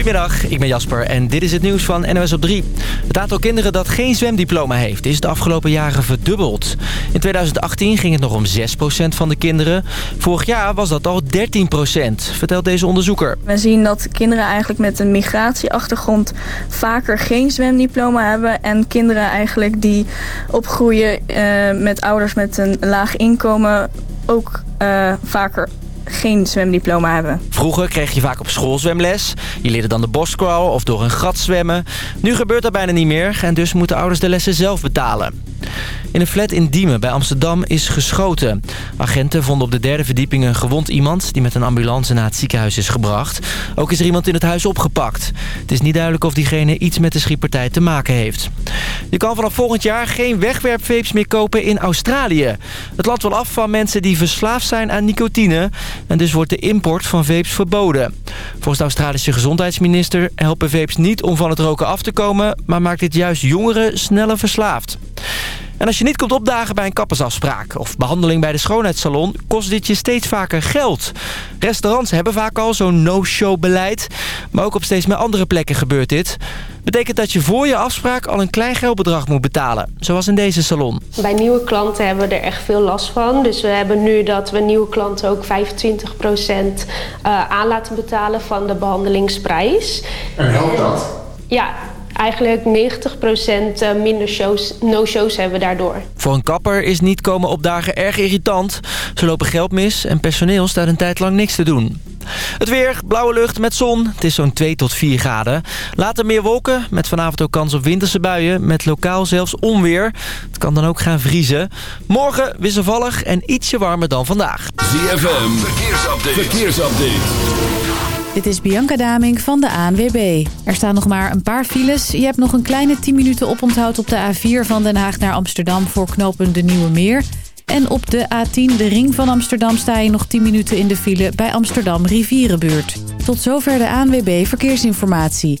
Goedemiddag, ik ben Jasper en dit is het nieuws van NOS op 3. Het aantal kinderen dat geen zwemdiploma heeft is de afgelopen jaren verdubbeld. In 2018 ging het nog om 6% van de kinderen. Vorig jaar was dat al 13%, vertelt deze onderzoeker. We zien dat kinderen eigenlijk met een migratieachtergrond vaker geen zwemdiploma hebben. En kinderen eigenlijk die opgroeien uh, met ouders met een laag inkomen ook uh, vaker geen zwemdiploma hebben. Vroeger kreeg je vaak op school zwemles. Je leerde dan de borstcrawl of door een gat zwemmen. Nu gebeurt dat bijna niet meer en dus moeten ouders de lessen zelf betalen. In een flat in Diemen bij Amsterdam is geschoten. Agenten vonden op de derde verdieping een gewond iemand... die met een ambulance naar het ziekenhuis is gebracht. Ook is er iemand in het huis opgepakt. Het is niet duidelijk of diegene iets met de schietpartij te maken heeft. Je kan vanaf volgend jaar geen wegwerpvapes meer kopen in Australië. Het land wil af van mensen die verslaafd zijn aan nicotine... en dus wordt de import van vapes verboden. Volgens de Australische gezondheidsminister helpen vapes niet om van het roken af te komen... maar maakt dit juist jongeren sneller verslaafd. En als je niet komt opdagen bij een kappersafspraak of behandeling bij de schoonheidssalon, kost dit je steeds vaker geld. Restaurants hebben vaak al zo'n no-show beleid, maar ook op steeds meer andere plekken gebeurt dit. Betekent dat je voor je afspraak al een klein geldbedrag moet betalen, zoals in deze salon. Bij nieuwe klanten hebben we er echt veel last van. Dus we hebben nu dat we nieuwe klanten ook 25% aan laten betalen van de behandelingsprijs. En helpt dat? Ja, eigenlijk 90% eh, minder shows, no-shows hebben we daardoor. Voor een kapper is niet komen opdagen erg irritant. Ze lopen geld mis en personeel staat een tijd lang niks te doen. Het weer, blauwe lucht met zon. Het is zo'n 2 tot 4 graden. Later meer wolken, met vanavond ook kans op winterse buien. Met lokaal zelfs onweer. Het kan dan ook gaan vriezen. Morgen wisselvallig en ietsje warmer dan vandaag. ZFM, verkeersupdate. verkeersupdate. Dit is Bianca Daming van de ANWB. Er staan nog maar een paar files. Je hebt nog een kleine 10 minuten oponthoud op de A4 van Den Haag naar Amsterdam... voor knopen de Nieuwe Meer. En op de A10, de ring van Amsterdam, sta je nog 10 minuten in de file... bij Amsterdam Rivierenbuurt. Tot zover de ANWB Verkeersinformatie.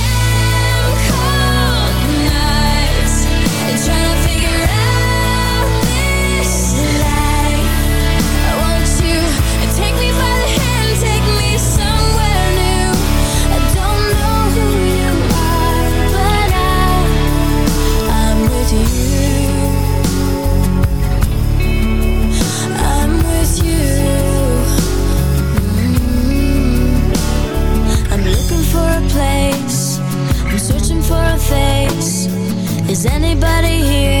Trying to Is anybody here?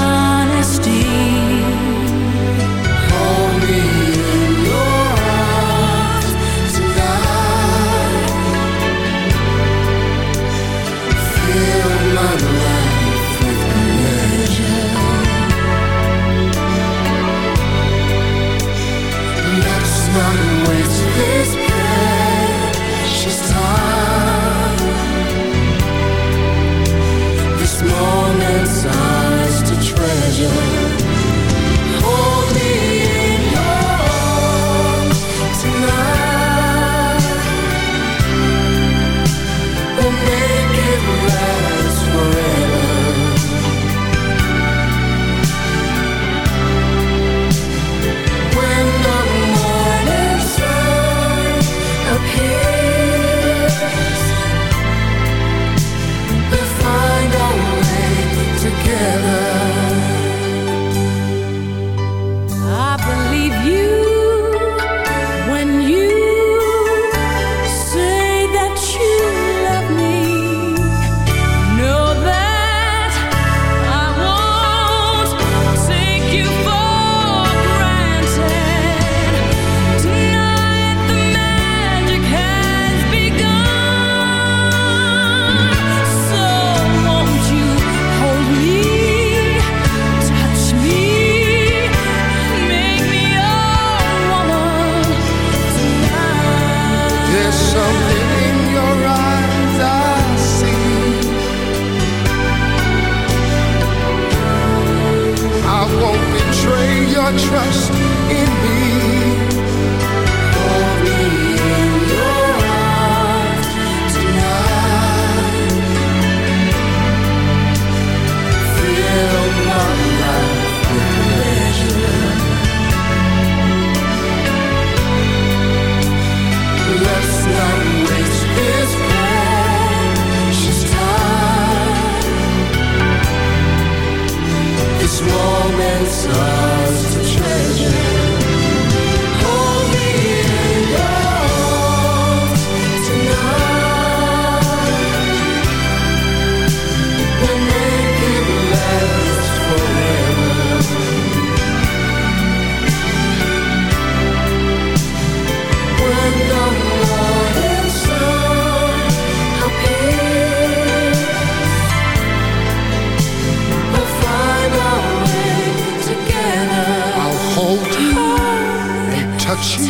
When you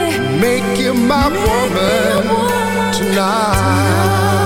are next to me, oh, I come.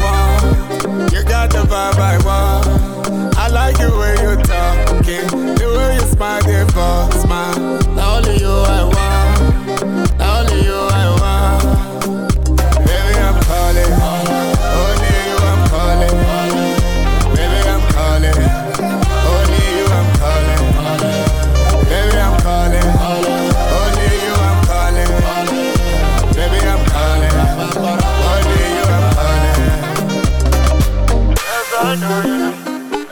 Got the vibe I like the way you talking, the way you smile, the false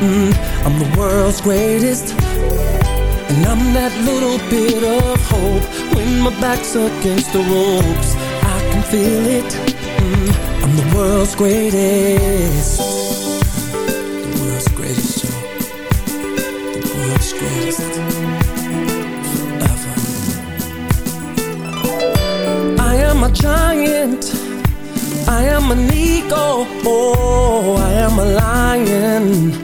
Mm, I'm the world's greatest. And I'm that little bit of hope when my back's against the ropes. I can feel it. Mm, I'm the world's greatest. The world's greatest, Joe. The world's greatest. Forever. I am a giant. I am an eagle. Oh, I am a lion.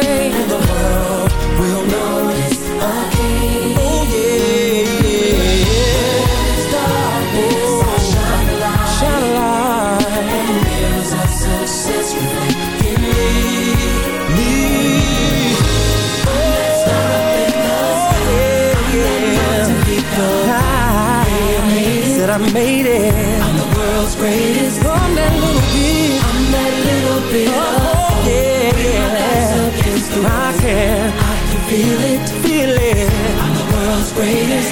Made it. I'm the world's greatest. I'm that little bit. I'm that little bit. Oh, oh, oh. yeah, yeah. I can. I can feel it, feel it. I'm the world's greatest.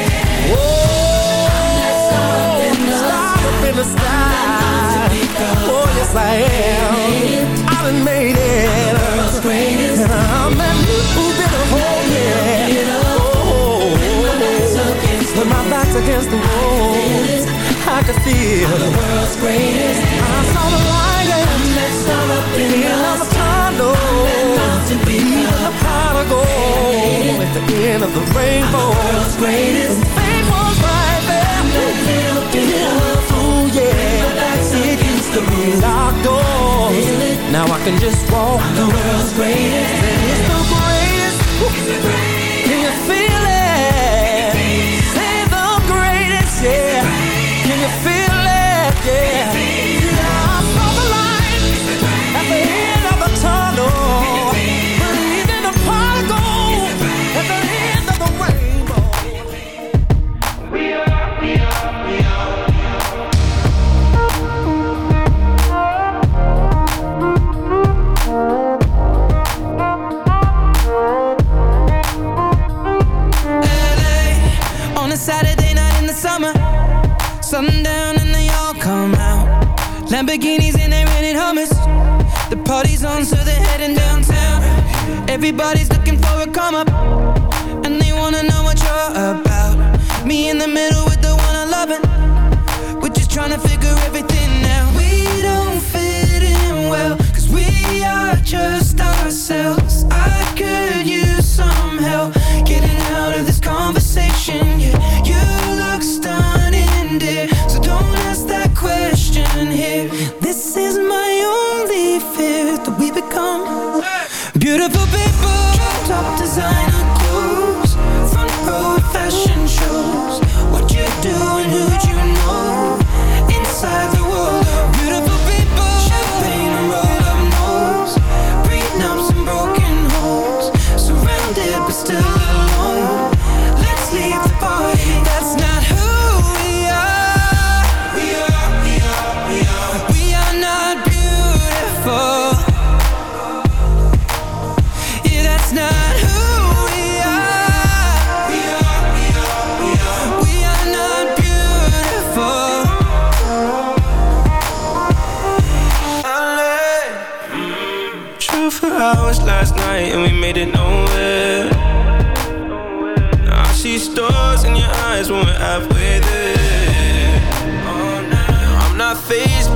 Whoa, I'm that star up in the, star up in the sky. Oh, yes I am. I done made it. I'm The world's greatest. And I'm that little bit of hope, yeah. Oh, when my back's against the wall, I can feel the world's greatest. I saw the light and that star up in the tunnel. Even the gold at the end of the rainbow. The world's greatest. The fame was right there. That little bit of ooh yeah. Against the locked doors. Now I can just walk. I'm the world's greatest. It's the greatest. It's the greatest. Can you feel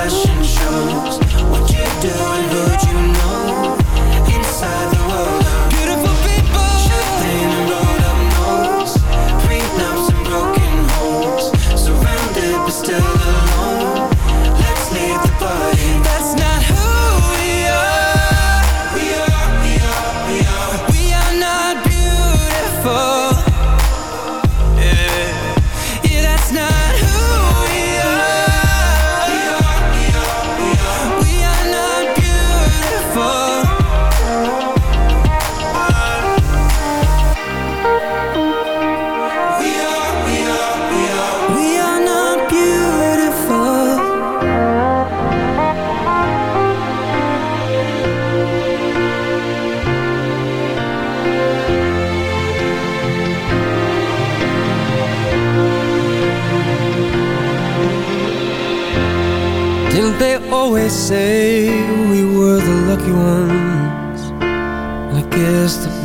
fashion shows. What you doing?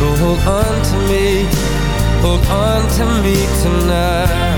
So hold on to me, hold on to me tonight.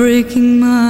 Breaking my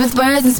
with words and